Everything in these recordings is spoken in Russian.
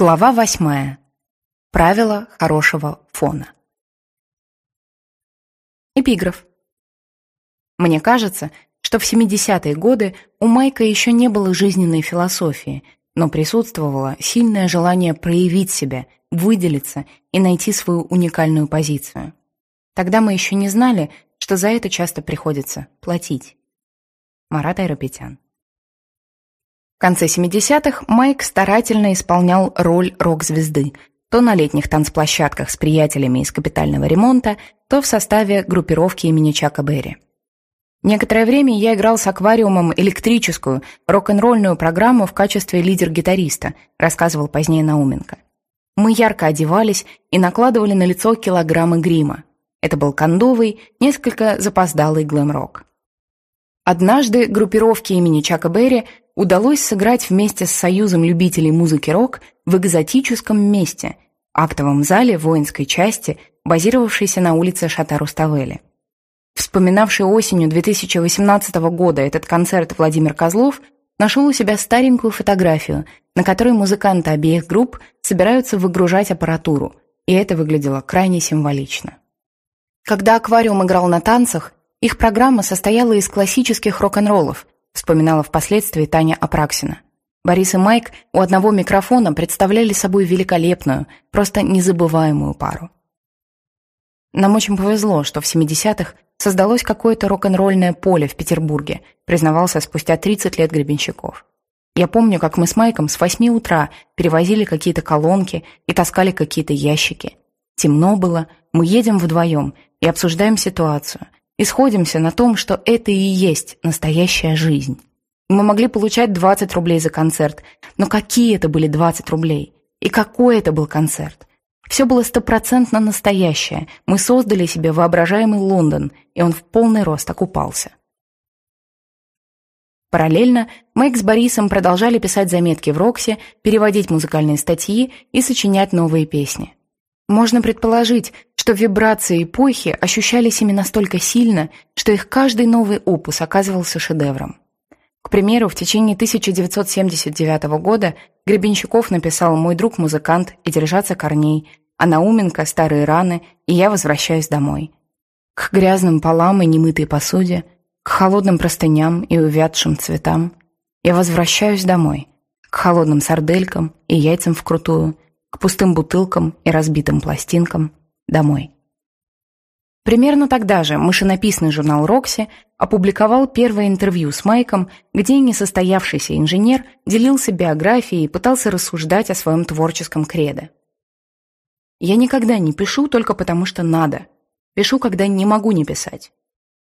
Глава восьмая. Правила хорошего фона. Эпиграф. Мне кажется, что в 70-е годы у Майка еще не было жизненной философии, но присутствовало сильное желание проявить себя, выделиться и найти свою уникальную позицию. Тогда мы еще не знали, что за это часто приходится платить. Марат Айрапетян. В конце 70-х Майк старательно исполнял роль рок-звезды, то на летних танцплощадках с приятелями из капитального ремонта, то в составе группировки имени Чака Берри. Некоторое время я играл с аквариумом электрическую, рок-н-ролльную программу в качестве лидер-гитариста, рассказывал позднее Науменко. Мы ярко одевались и накладывали на лицо килограммы грима. Это был кондовый, несколько запоздалый глэм-рок. Однажды группировке имени Чака Берри удалось сыграть вместе с Союзом любителей музыки рок в экзотическом месте – актовом зале воинской части, базировавшейся на улице Шата-Руставели. Вспоминавший осенью 2018 года этот концерт Владимир Козлов нашел у себя старенькую фотографию, на которой музыканты обеих групп собираются выгружать аппаратуру, и это выглядело крайне символично. Когда «Аквариум» играл на танцах, их программа состояла из классических рок-н-роллов – вспоминала впоследствии Таня Апраксина. Борис и Майк у одного микрофона представляли собой великолепную, просто незабываемую пару. Нам очень повезло, что в 70-х создалось какое-то рок-н-ролльное поле в Петербурге, признавался спустя 30 лет Гребенщиков. Я помню, как мы с Майком с 8 утра перевозили какие-то колонки и таскали какие-то ящики. Темно было, мы едем вдвоем и обсуждаем ситуацию – и сходимся на том, что это и есть настоящая жизнь. Мы могли получать 20 рублей за концерт, но какие это были 20 рублей? И какой это был концерт? Все было стопроцентно настоящее. Мы создали себе воображаемый Лондон, и он в полный рост окупался. Параллельно Майк с Борисом продолжали писать заметки в Роксе, переводить музыкальные статьи и сочинять новые песни. Можно предположить, что вибрации эпохи ощущались ими настолько сильно, что их каждый новый опус оказывался шедевром. К примеру, в течение 1979 года Гребенщиков написал «Мой друг музыкант» и «Держаться корней», а Науменко «Старые раны» и «Я возвращаюсь домой». К грязным полам и немытой посуде, к холодным простыням и увядшим цветам я возвращаюсь домой, к холодным сарделькам и яйцам вкрутую – к пустым бутылкам и разбитым пластинкам, домой. Примерно тогда же машинописный журнал «Рокси» опубликовал первое интервью с Майком, где несостоявшийся инженер делился биографией и пытался рассуждать о своем творческом кредо. «Я никогда не пишу только потому, что надо. Пишу, когда не могу не писать.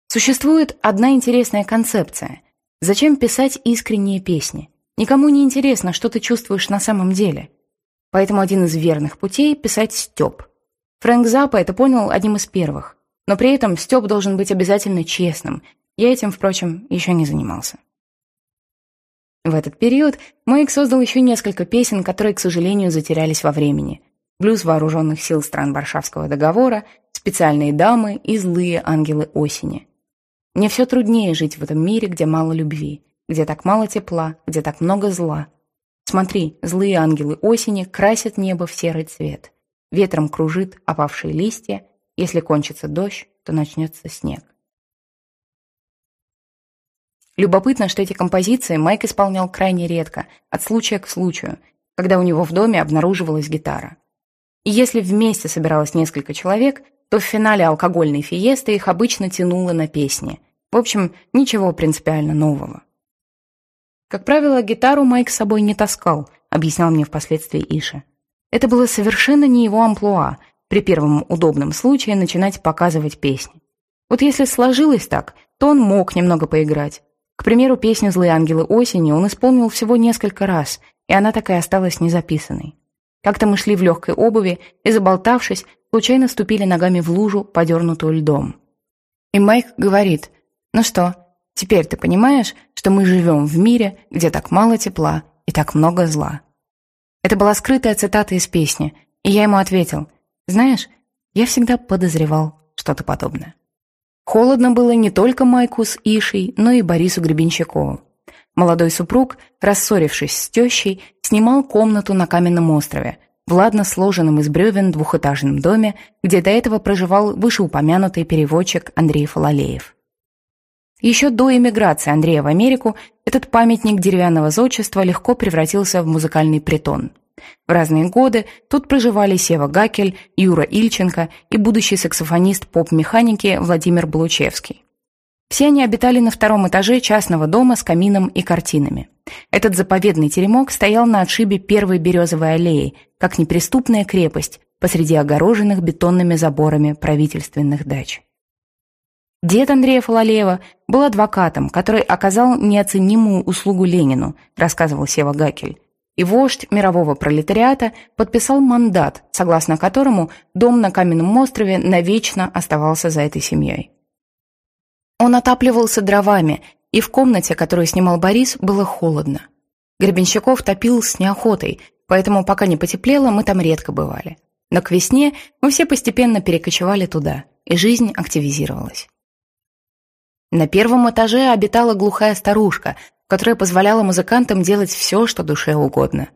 Существует одна интересная концепция. Зачем писать искренние песни? Никому не интересно, что ты чувствуешь на самом деле. Поэтому один из верных путей – писать стёб. Фрэнк Заппа это понял одним из первых. Но при этом стёб должен быть обязательно честным. Я этим, впрочем, еще не занимался. В этот период Майк создал еще несколько песен, которые, к сожалению, затерялись во времени. «Блюз вооруженных сил стран Варшавского договора», «Специальные дамы» и «Злые ангелы осени». Мне все труднее жить в этом мире, где мало любви, где так мало тепла, где так много зла – Смотри, злые ангелы осени красят небо в серый цвет. Ветром кружит опавшие листья. Если кончится дождь, то начнется снег. Любопытно, что эти композиции Майк исполнял крайне редко, от случая к случаю, когда у него в доме обнаруживалась гитара. И если вместе собиралось несколько человек, то в финале алкогольной фиесты их обычно тянуло на песни. В общем, ничего принципиально нового. Как правило, гитару Майк с собой не таскал, объяснял мне впоследствии Иша. Это было совершенно не его амплуа, при первом удобном случае начинать показывать песни. Вот если сложилось так, то он мог немного поиграть. К примеру, песню «Злые ангелы осени» он исполнил всего несколько раз, и она так и осталась незаписанной. Как-то мы шли в легкой обуви и, заболтавшись, случайно ступили ногами в лужу, подернутую льдом. И Майк говорит, «Ну что, Теперь ты понимаешь, что мы живем в мире, где так мало тепла и так много зла». Это была скрытая цитата из песни, и я ему ответил, «Знаешь, я всегда подозревал что-то подобное». Холодно было не только Майку с Ишей, но и Борису Гребенщикову. молодой супруг, рассорившись с тещей, снимал комнату на каменном острове, в ладно сложенном из бревен двухэтажном доме, где до этого проживал вышеупомянутый переводчик Андрей Фалалеев. Еще до эмиграции Андрея в Америку этот памятник деревянного зодчества легко превратился в музыкальный притон. В разные годы тут проживали Сева Гакель, Юра Ильченко и будущий саксофонист поп-механики Владимир Блучевский. Все они обитали на втором этаже частного дома с камином и картинами. Этот заповедный теремок стоял на отшибе первой березовой аллеи, как неприступная крепость посреди огороженных бетонными заборами правительственных дач. Дед Андрея Фалалеева был адвокатом, который оказал неоценимую услугу Ленину, рассказывал Сева Гакель. И вождь мирового пролетариата подписал мандат, согласно которому дом на Каменном острове навечно оставался за этой семьей. Он отапливался дровами, и в комнате, которую снимал Борис, было холодно. Гребенщиков топил с неохотой, поэтому пока не потеплело, мы там редко бывали. Но к весне мы все постепенно перекочевали туда, и жизнь активизировалась. На первом этаже обитала глухая старушка, которая позволяла музыкантам делать все, что душе угодно.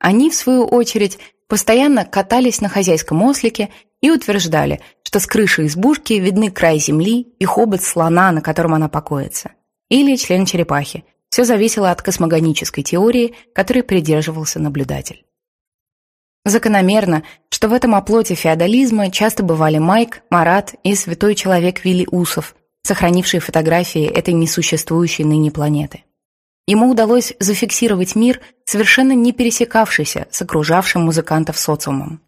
Они, в свою очередь, постоянно катались на хозяйском ослике и утверждали, что с крыши избушки видны край земли и хобот слона, на котором она покоится. Или член черепахи. Все зависело от космогонической теории, которой придерживался наблюдатель. Закономерно, что в этом оплоте феодализма часто бывали Майк, Марат и святой человек Вилли Усов, сохранивший фотографии этой несуществующей ныне планеты. Ему удалось зафиксировать мир, совершенно не пересекавшийся с окружавшим музыкантов социумом.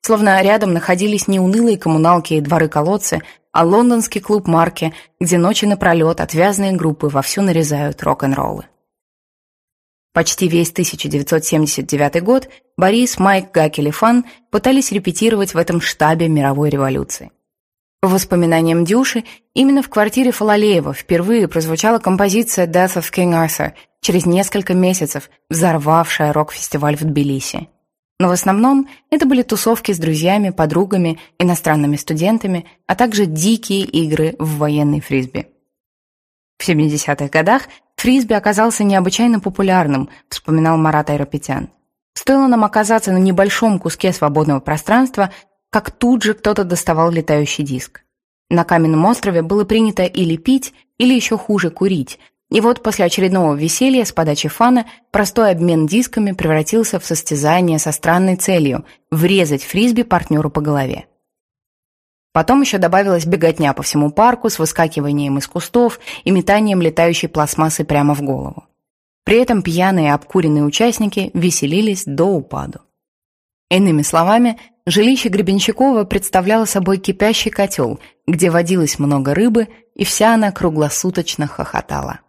Словно рядом находились не унылые коммуналки и дворы-колодцы, а лондонский клуб Марки, где ночи напролет отвязные группы вовсю нарезают рок-н-роллы. Почти весь 1979 год Борис, Майк, Фан пытались репетировать в этом штабе мировой революции. По воспоминаниям Дюши, именно в квартире Фалалеева впервые прозвучала композиция «Death of King Arthur» через несколько месяцев, взорвавшая рок-фестиваль в Тбилиси. Но в основном это были тусовки с друзьями, подругами, иностранными студентами, а также дикие игры в военный фрисби. В 70-х годах фрисби оказался необычайно популярным, вспоминал Марат Айропетян. Стоило нам оказаться на небольшом куске свободного пространства, как тут же кто-то доставал летающий диск. На каменном острове было принято или пить, или еще хуже курить, и вот после очередного веселья с подачи фана простой обмен дисками превратился в состязание со странной целью – врезать фрисби партнеру по голове. Потом еще добавилась беготня по всему парку с выскакиванием из кустов и метанием летающей пластмассы прямо в голову. При этом пьяные обкуренные участники веселились до упаду. Иными словами, жилище Гребенщикова представляло собой кипящий котел, где водилось много рыбы, и вся она круглосуточно хохотала.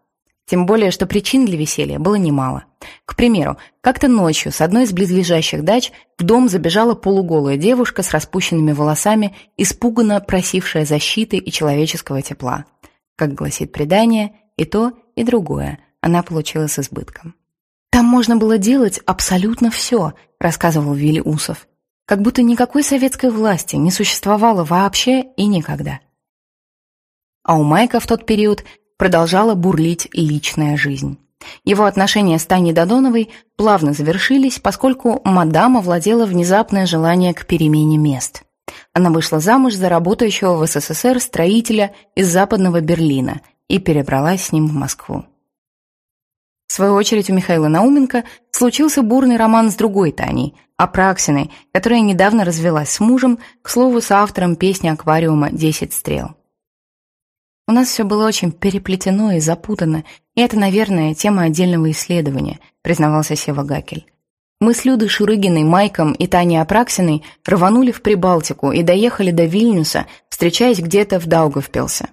Тем более, что причин для веселья было немало. К примеру, как-то ночью с одной из близлежащих дач в дом забежала полуголая девушка с распущенными волосами, испуганно просившая защиты и человеческого тепла. Как гласит предание, и то, и другое она получила с избытком. «Там можно было делать абсолютно все», — рассказывал Вилли Усов. «Как будто никакой советской власти не существовало вообще и никогда». А у Майка в тот период продолжала бурлить личная жизнь. Его отношения с Таней Додоновой плавно завершились, поскольку мадам овладела внезапное желание к перемене мест. Она вышла замуж за работающего в СССР строителя из западного Берлина и перебралась с ним в Москву. В свою очередь у Михаила Науменко случился бурный роман с другой Таней, Апраксиной, которая недавно развелась с мужем, к слову, с автором песни аквариума «Десять стрел». У нас все было очень переплетено и запутано, и это, наверное, тема отдельного исследования, признавался Сева Гакель. Мы с Людой Шурыгиной, Майком и Таней Апраксиной рванули в Прибалтику и доехали до Вильнюса, встречаясь где-то в Даугавпилсе.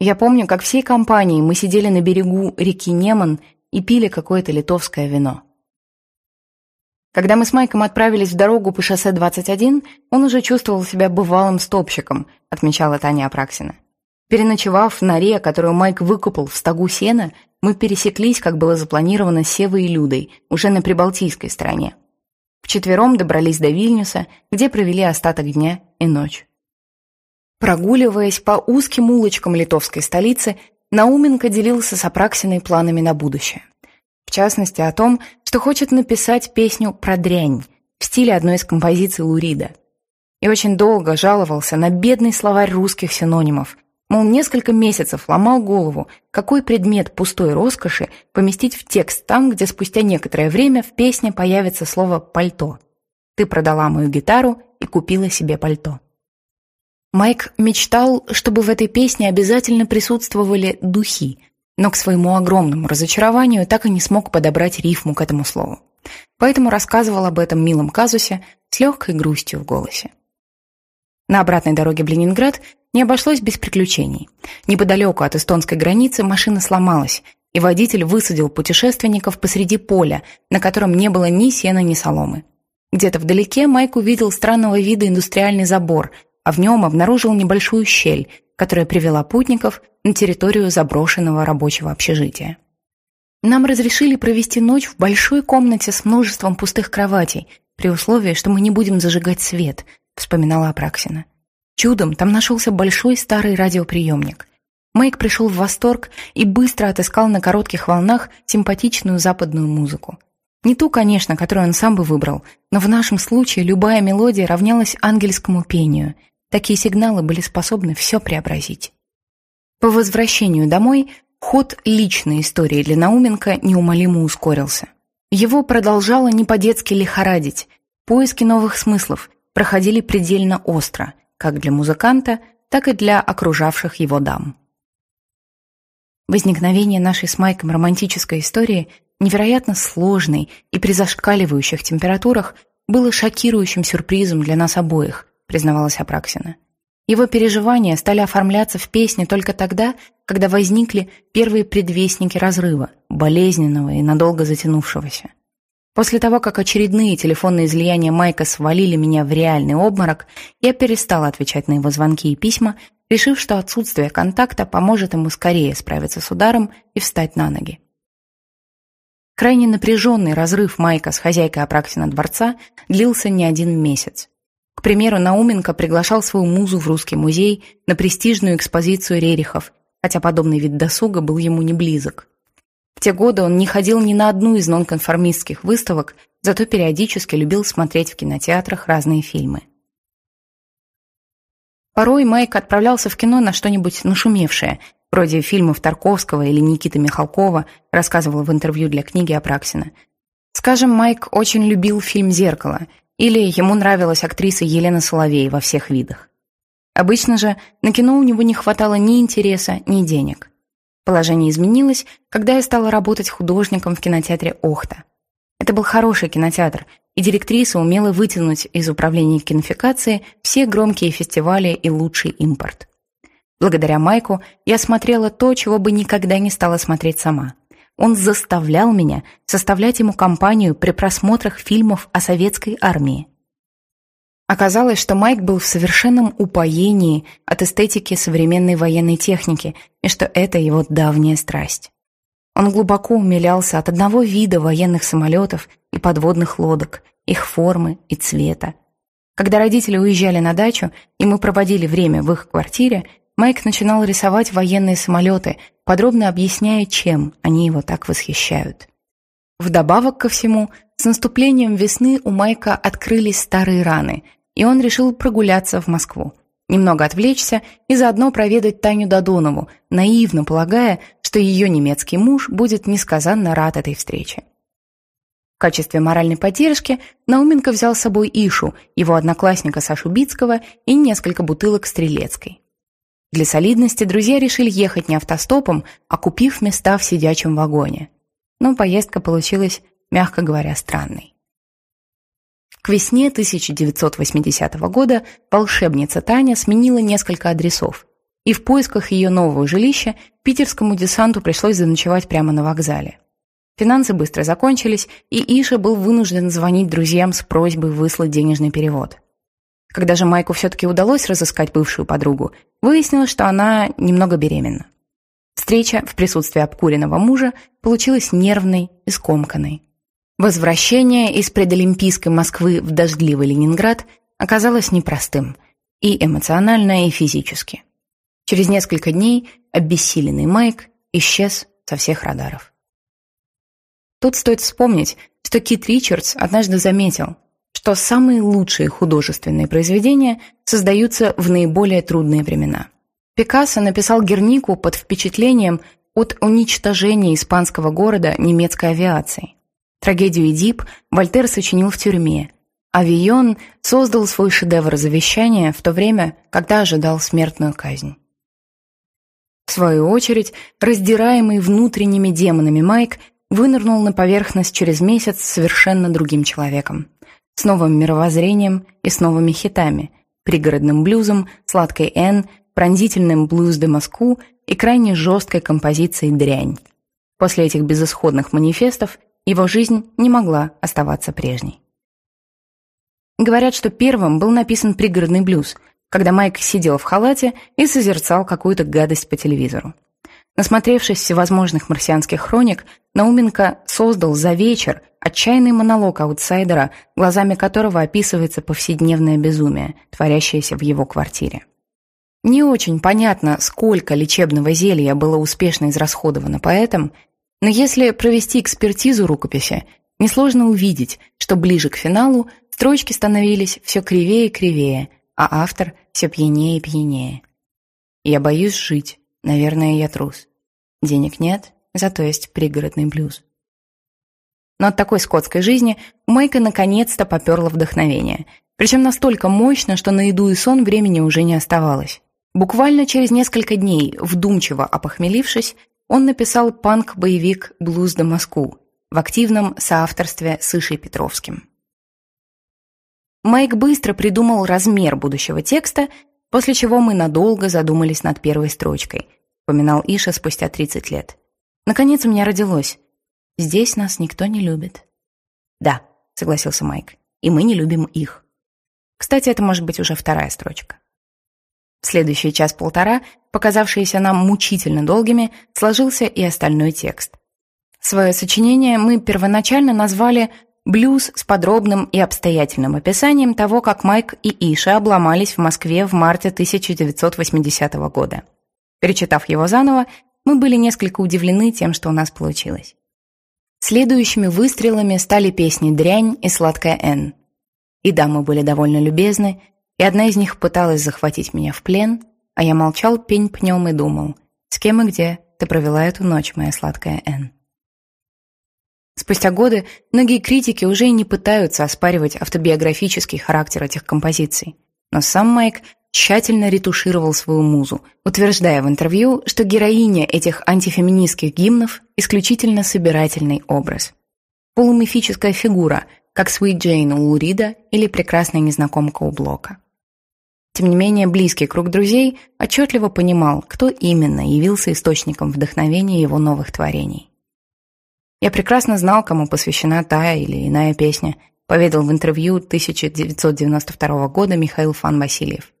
Я помню, как всей компанией мы сидели на берегу реки Неман и пили какое-то литовское вино. Когда мы с Майком отправились в дорогу по шоссе 21, он уже чувствовал себя бывалым стопщиком, отмечала Таня Апраксина. Переночевав в норе, которую Майк выкупал в стогу сена, мы пересеклись, как было запланировано, с Севой и Людой, уже на прибалтийской стороне. Вчетвером добрались до Вильнюса, где провели остаток дня и ночь. Прогуливаясь по узким улочкам литовской столицы, Науменко делился с Апраксиной планами на будущее. В частности, о том, что хочет написать песню про дрянь в стиле одной из композиций Лурида. И очень долго жаловался на бедный словарь русских синонимов, Мол, несколько месяцев ломал голову, какой предмет пустой роскоши поместить в текст там, где спустя некоторое время в песне появится слово «пальто». Ты продала мою гитару и купила себе пальто. Майк мечтал, чтобы в этой песне обязательно присутствовали духи, но к своему огромному разочарованию так и не смог подобрать рифму к этому слову. Поэтому рассказывал об этом милом казусе с легкой грустью в голосе. На обратной дороге в Ленинград не обошлось без приключений. Неподалеку от эстонской границы машина сломалась, и водитель высадил путешественников посреди поля, на котором не было ни сена, ни соломы. Где-то вдалеке Майк увидел странного вида индустриальный забор, а в нем обнаружил небольшую щель, которая привела путников на территорию заброшенного рабочего общежития. Нам разрешили провести ночь в большой комнате с множеством пустых кроватей, при условии, что мы не будем зажигать свет –— вспоминала Апраксина. Чудом там нашелся большой старый радиоприемник. Мэйк пришел в восторг и быстро отыскал на коротких волнах симпатичную западную музыку. Не ту, конечно, которую он сам бы выбрал, но в нашем случае любая мелодия равнялась ангельскому пению. Такие сигналы были способны все преобразить. По возвращению домой ход личной истории для Науменко неумолимо ускорился. Его продолжало не по-детски лихорадить, поиски новых смыслов, проходили предельно остро, как для музыканта, так и для окружавших его дам. Возникновение нашей с Майком романтической истории невероятно сложной и при зашкаливающих температурах было шокирующим сюрпризом для нас обоих, признавалась Апраксина. Его переживания стали оформляться в песне только тогда, когда возникли первые предвестники разрыва, болезненного и надолго затянувшегося. После того, как очередные телефонные излияния Майка свалили меня в реальный обморок, я перестала отвечать на его звонки и письма, решив, что отсутствие контакта поможет ему скорее справиться с ударом и встать на ноги. Крайне напряженный разрыв Майка с хозяйкой Апраксина дворца длился не один месяц. К примеру, Науменко приглашал свою музу в Русский музей на престижную экспозицию Рерихов, хотя подобный вид досуга был ему не близок. В те годы он не ходил ни на одну из нонконформистских выставок, зато периодически любил смотреть в кинотеатрах разные фильмы. Порой Майк отправлялся в кино на что-нибудь нашумевшее, вроде фильмов Тарковского или Никиты Михалкова, рассказывал в интервью для книги Апраксина. Скажем, Майк очень любил фильм «Зеркало», или ему нравилась актриса Елена Соловей во всех видах. Обычно же на кино у него не хватало ни интереса, ни денег. Положение изменилось, когда я стала работать художником в кинотеатре «Охта». Это был хороший кинотеатр, и директриса умела вытянуть из управления кинофикации все громкие фестивали и лучший импорт. Благодаря Майку я смотрела то, чего бы никогда не стала смотреть сама. Он заставлял меня составлять ему компанию при просмотрах фильмов о советской армии. Оказалось, что Майк был в совершенном упоении от эстетики современной военной техники и что это его давняя страсть. Он глубоко умилялся от одного вида военных самолетов и подводных лодок, их формы и цвета. Когда родители уезжали на дачу, и мы проводили время в их квартире, Майк начинал рисовать военные самолеты, подробно объясняя, чем они его так восхищают. Вдобавок ко всему, с наступлением весны у Майка открылись старые раны, и он решил прогуляться в Москву. Немного отвлечься и заодно проведать Таню Додонову, наивно полагая, что ее немецкий муж будет несказанно рад этой встрече. В качестве моральной поддержки Науменко взял с собой Ишу, его одноклассника Сашу Бицкого и несколько бутылок Стрелецкой. Для солидности друзья решили ехать не автостопом, а купив места в сидячем вагоне. Но поездка получилась, мягко говоря, странной. К весне 1980 года волшебница Таня сменила несколько адресов, и в поисках ее нового жилища питерскому десанту пришлось заночевать прямо на вокзале. Финансы быстро закончились, и Иша был вынужден звонить друзьям с просьбой выслать денежный перевод. Когда же Майку все-таки удалось разыскать бывшую подругу, выяснилось, что она немного беременна. Встреча в присутствии обкуренного мужа получилась нервной и скомканной. Возвращение из предолимпийской Москвы в дождливый Ленинград оказалось непростым и эмоционально, и физически. Через несколько дней обессиленный Майк исчез со всех радаров. Тут стоит вспомнить, что Кит Ричардс однажды заметил, что самые лучшие художественные произведения создаются в наиболее трудные времена. Пикассо написал Гернику под впечатлением от уничтожения испанского города немецкой авиацией. Трагедию «Эдип» Вольтер сочинил в тюрьме, а Вийон создал свой шедевр завещания в то время, когда ожидал смертную казнь. В свою очередь, раздираемый внутренними демонами Майк вынырнул на поверхность через месяц совершенно другим человеком. С новым мировоззрением и с новыми хитами, пригородным блюзом, сладкой «Н», пронзительным блюз де Москву и крайне жесткой композицией «Дрянь». После этих безысходных манифестов его жизнь не могла оставаться прежней. Говорят, что первым был написан пригородный блюз, когда Майк сидел в халате и созерцал какую-то гадость по телевизору. Насмотревшись всевозможных марсианских хроник, Науменко создал за вечер отчаянный монолог аутсайдера, глазами которого описывается повседневное безумие, творящееся в его квартире. Не очень понятно, сколько лечебного зелья было успешно израсходовано поэтом, но если провести экспертизу рукописи, несложно увидеть, что ближе к финалу строчки становились все кривее и кривее, а автор все пьянее и пьянее. «Я боюсь жить. Наверное, я трус. Денег нет, зато есть пригородный блюз». Но от такой скотской жизни Майка наконец-то поперло вдохновение. Причем настолько мощно, что на еду и сон времени уже не оставалось. Буквально через несколько дней, вдумчиво опохмелившись, он написал панк-боевик «Блуз до Москву» в активном соавторстве с Ишей Петровским. Майк быстро придумал размер будущего текста, после чего мы надолго задумались над первой строчкой, упоминал Иша спустя 30 лет. Наконец у меня родилось. Здесь нас никто не любит. Да, согласился Майк, и мы не любим их. Кстати, это может быть уже вторая строчка. В следующий час-полтора, показавшиеся нам мучительно долгими, сложился и остальной текст. Свое сочинение мы первоначально назвали Блюз с подробным и обстоятельным описанием того, как Майк и Иша обломались в Москве в марте 1980 года. Перечитав его заново, мы были несколько удивлены тем, что у нас получилось. Следующими выстрелами стали песни «Дрянь» и «Сладкая Н». И да, мы были довольно любезны, и одна из них пыталась захватить меня в плен, а я молчал пень пнем и думал, с кем и где ты провела эту ночь, моя сладкая Н. Спустя годы многие критики уже и не пытаются оспаривать автобиографический характер этих композиций. Но сам Майк тщательно ретушировал свою музу, утверждая в интервью, что героиня этих антифеминистских гимнов – исключительно собирательный образ. Полумифическая фигура, как Sweet Джейн у Лурида или прекрасная незнакомка у Блока. Тем не менее, близкий круг друзей отчетливо понимал, кто именно явился источником вдохновения его новых творений. Я прекрасно знал, кому посвящена та или иная песня, поведал в интервью 1992 года Михаил Фан Васильев.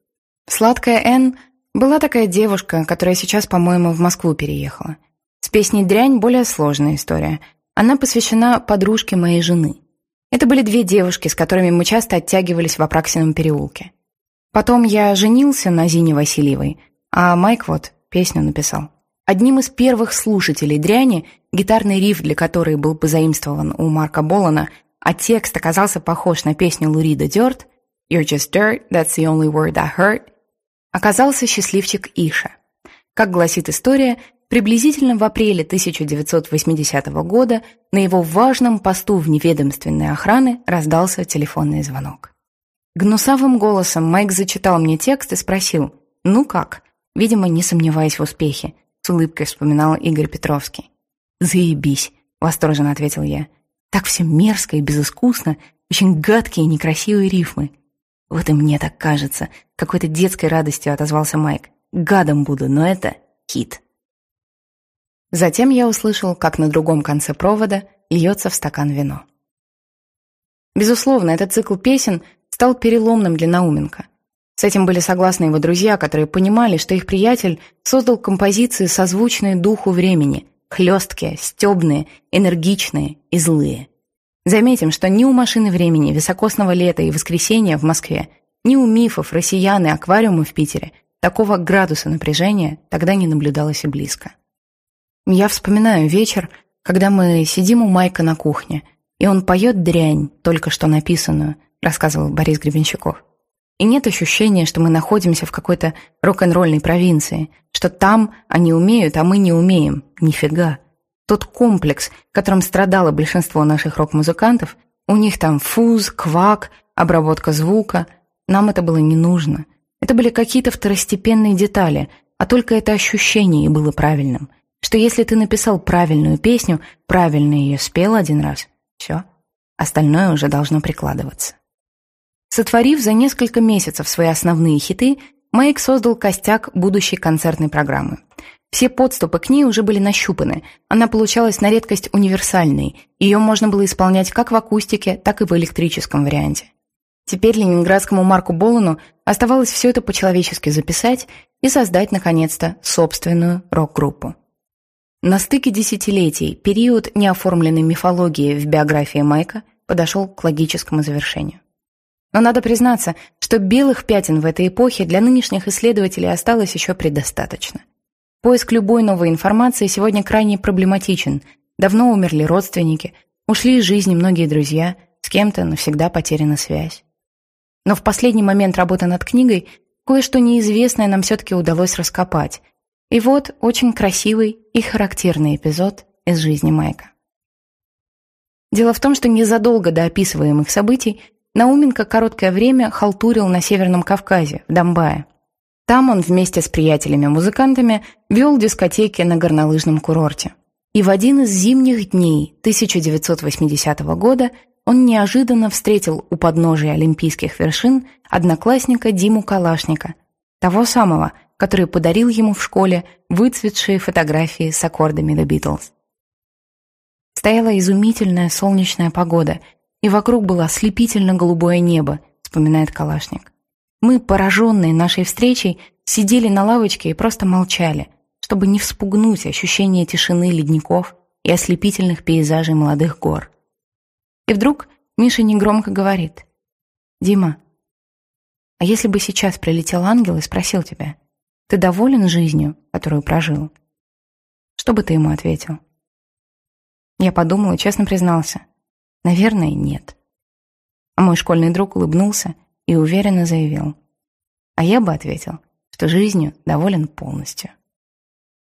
«Сладкая Н» была такая девушка, которая сейчас, по-моему, в Москву переехала. С песней «Дрянь» более сложная история. Она посвящена подружке моей жены. Это были две девушки, с которыми мы часто оттягивались в Апраксином переулке. Потом я женился на Зине Васильевой, а Майк вот песню написал. Одним из первых слушателей «Дряни», гитарный риф для которой был позаимствован у Марка Болана, а текст оказался похож на песню Лурида Дёрт «You're just dirt, that's the only word I heard», оказался счастливчик Иша. Как гласит история, приблизительно в апреле 1980 года на его важном посту в неведомственной охраны раздался телефонный звонок. Гнусавым голосом Майк зачитал мне текст и спросил «Ну как?», видимо, не сомневаясь в успехе. С улыбкой вспоминал Игорь Петровский. «Заебись», — восторженно ответил я. «Так все мерзко и безыскусно, очень гадкие и некрасивые рифмы». «Вот и мне так кажется», — какой-то детской радостью отозвался Майк. «Гадом буду, но это хит». Затем я услышал, как на другом конце провода льется в стакан вино. Безусловно, этот цикл песен стал переломным для Науменко. С этим были согласны его друзья, которые понимали, что их приятель создал композиции, созвучные духу времени, хлесткие, стебные, энергичные и злые. Заметим, что ни у «Машины времени», «Високосного лета» и «Воскресенья» в Москве, ни у «Мифов», «Россиян» и «Аквариума» в Питере такого градуса напряжения тогда не наблюдалось и близко. Я вспоминаю вечер, когда мы сидим у Майка на кухне, и он поет дрянь, только что написанную, рассказывал Борис Гребенщиков. И нет ощущения, что мы находимся в какой-то рок-н-ролльной провинции, что там они умеют, а мы не умеем. Нифига. Тот комплекс, которым страдало большинство наших рок-музыкантов, у них там фуз, квак, обработка звука. Нам это было не нужно. Это были какие-то второстепенные детали, а только это ощущение и было правильным. Что если ты написал правильную песню, правильно ее спел один раз, все, остальное уже должно прикладываться. Сотворив за несколько месяцев свои основные хиты, Майк создал костяк будущей концертной программы. Все подступы к ней уже были нащупаны. Она получалась на редкость универсальной. Ее можно было исполнять как в акустике, так и в электрическом варианте. Теперь ленинградскому Марку Болану оставалось все это по-человечески записать и создать, наконец-то, собственную рок-группу. На стыке десятилетий период неоформленной мифологии в биографии Майка подошел к логическому завершению. Но надо признаться, что белых пятен в этой эпохе для нынешних исследователей осталось еще предостаточно. Поиск любой новой информации сегодня крайне проблематичен. Давно умерли родственники, ушли из жизни многие друзья, с кем-то навсегда потеряна связь. Но в последний момент работы над книгой кое-что неизвестное нам все-таки удалось раскопать. И вот очень красивый и характерный эпизод из жизни Майка. Дело в том, что незадолго до описываемых событий Науменко короткое время халтурил на Северном Кавказе, в Донбае. Там он вместе с приятелями-музыкантами вел дискотеки на горнолыжном курорте. И в один из зимних дней 1980 года он неожиданно встретил у подножия олимпийских вершин одноклассника Диму Калашника, того самого, который подарил ему в школе выцветшие фотографии с аккордами The Beatles. Стояла изумительная солнечная погода – и вокруг было ослепительно-голубое небо», — вспоминает Калашник. «Мы, пораженные нашей встречей, сидели на лавочке и просто молчали, чтобы не вспугнуть ощущение тишины ледников и ослепительных пейзажей молодых гор. И вдруг Миша негромко говорит, «Дима, а если бы сейчас прилетел ангел и спросил тебя, ты доволен жизнью, которую прожил?» Что бы ты ему ответил? Я подумал и честно признался. Наверное, нет. А мой школьный друг улыбнулся и уверенно заявил. А я бы ответил, что жизнью доволен полностью.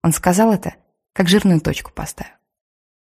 Он сказал это, как жирную точку поставил.